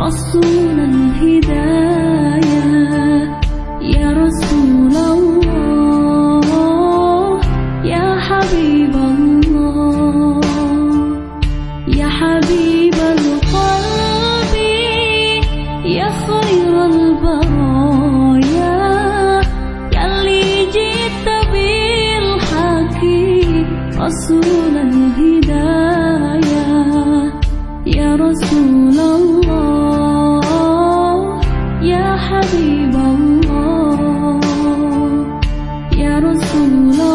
رسول الهدايا يا رسول يا